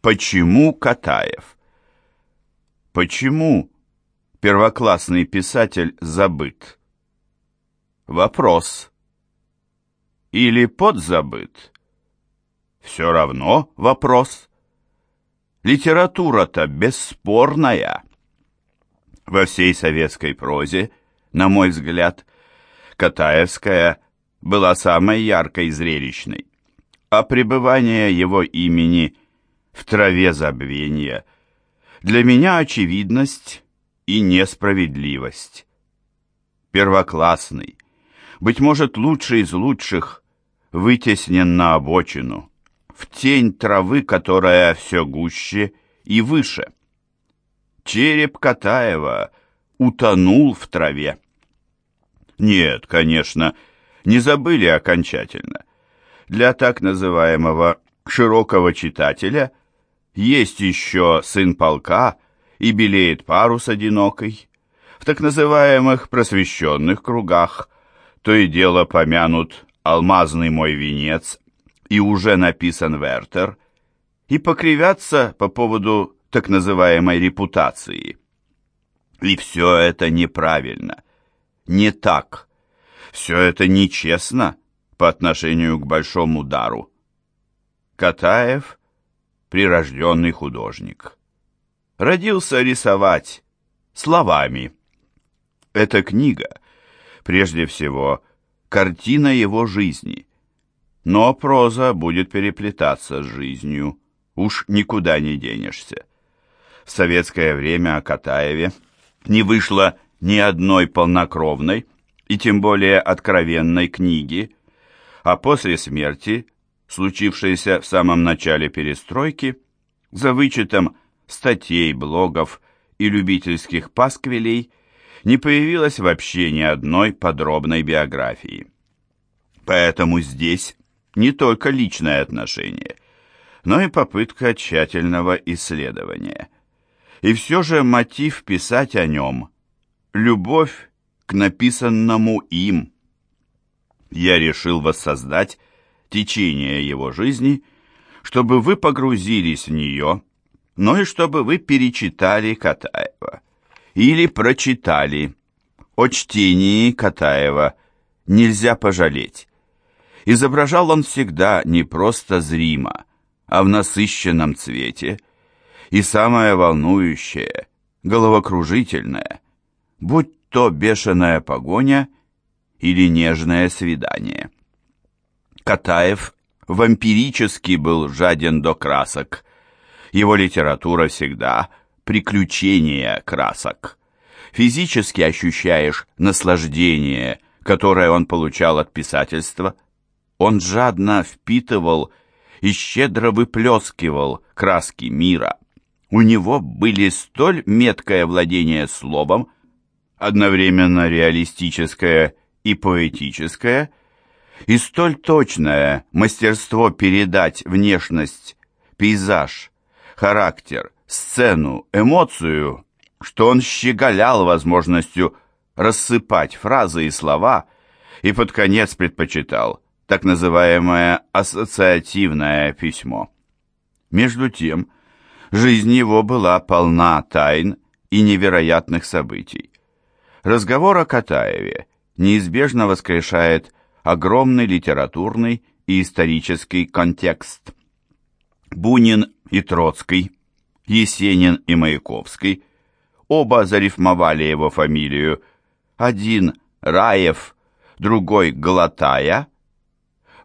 Почему Катаев? Почему первоклассный писатель забыт? Вопрос. Или подзабыт? Все равно вопрос. Литература-то бесспорная. Во всей советской прозе, на мой взгляд, Катаевская была самой яркой и зрелищной, а пребывание его имени в траве забвения для меня очевидность и несправедливость. Первоклассный, быть может, лучший из лучших, вытеснен на обочину, в тень травы, которая все гуще и выше. Череп Катаева утонул в траве. Нет, конечно, не забыли окончательно. Для так называемого широкого читателя есть еще сын полка и белеет парус одинокой. В так называемых просвещенных кругах то и дело помянут «Алмазный мой венец» и уже написан Вертер, и покривятся по поводу так называемой репутации. И все это неправильно, не так. Все это нечестно по отношению к большому дару. Катаев – прирожденный художник. Родился рисовать словами. Эта книга, прежде всего, картина его жизни. Но проза будет переплетаться с жизнью, уж никуда не денешься. В советское время о Катаеве не вышло ни одной полнокровной и тем более откровенной книги, а после смерти, случившейся в самом начале перестройки, за вычетом статей, блогов и любительских пасквилей, не появилось вообще ни одной подробной биографии. Поэтому здесь не только личное отношение, но и попытка тщательного исследования. И все же мотив писать о нем – любовь к написанному им. Я решил воссоздать течение его жизни, чтобы вы погрузились в нее, но и чтобы вы перечитали Катаева или прочитали. О чтении Катаева нельзя пожалеть. Изображал он всегда не просто зримо, а в насыщенном цвете. И самое волнующее, головокружительное, будь то бешеная погоня или нежное свидание. Катаев вампирически был жаден до красок. Его литература всегда приключение красок. Физически ощущаешь наслаждение, которое он получал от писательства. Он жадно впитывал и щедро выплескивал краски мира. У него были столь меткое владение словом, одновременно реалистическое и поэтическое, и столь точное мастерство передать внешность, пейзаж, характер, сцену, эмоцию, что он щеголял возможностью рассыпать фразы и слова и под конец предпочитал так называемое ассоциативное письмо. Между тем, жизнь его была полна тайн и невероятных событий. Разговор о Катаеве неизбежно воскрешает огромный литературный и исторический контекст. Бунин и Троцкий, Есенин и Маяковский, оба зарифмовали его фамилию, один Раев, другой Глотая,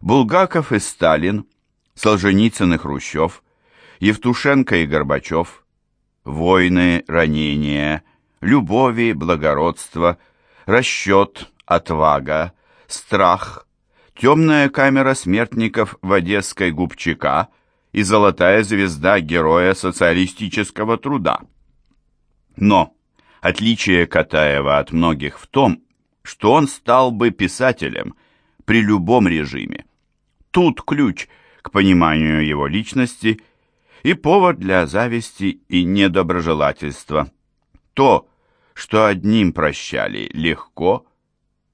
Булгаков и Сталин, Солженицын и Хрущев, Евтушенко и Горбачев, войны, ранения – любови, благородство, расчет, отвага, страх, темная камера смертников в Одесской губчака и золотая звезда героя социалистического труда. Но отличие Катаева от многих в том, что он стал бы писателем при любом режиме. Тут ключ к пониманию его личности и повод для зависти и недоброжелательства. То, что одним прощали легко,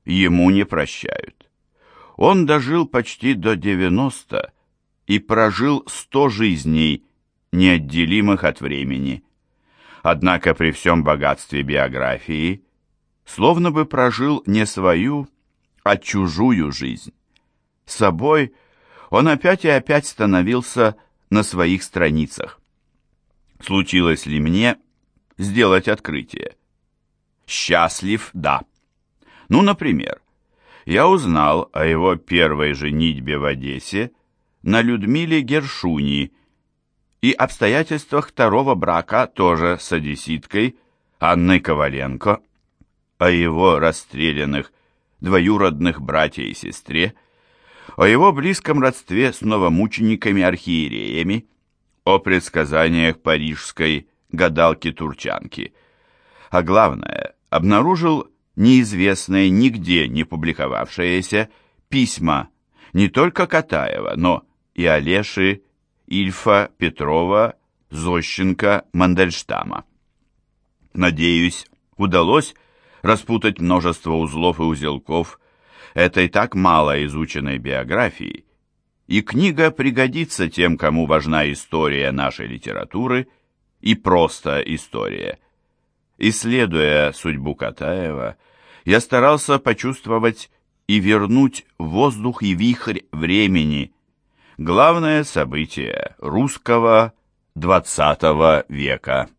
ему не прощают. Он дожил почти до 90 и прожил 100 жизней неотделимых от времени. Однако при всем богатстве биографии словно бы прожил не свою, а чужую жизнь. Собой он опять и опять становился на своих страницах. Случилось ли мне сделать открытие? Счастлив, да. Ну, например, я узнал о его первой женитьбе в Одессе на Людмиле Гершуни и обстоятельствах второго брака тоже с одесситкой Анной Коваленко, о его расстрелянных двоюродных братья и сестре, о его близком родстве с новомучениками-архиереями, о предсказаниях парижской гадалки-турчанки. А главное, обнаружил неизвестные, нигде не публиковавшиеся письма не только Катаева, но и Олеши, Ильфа, Петрова, Зощенко, Мандельштама. Надеюсь, удалось распутать множество узлов и узелков этой так мало изученной биографии, и книга пригодится тем, кому важна история нашей литературы и просто история. Исследуя судьбу Катаева, я старался почувствовать и вернуть воздух и вихрь времени, главное событие русского XX века.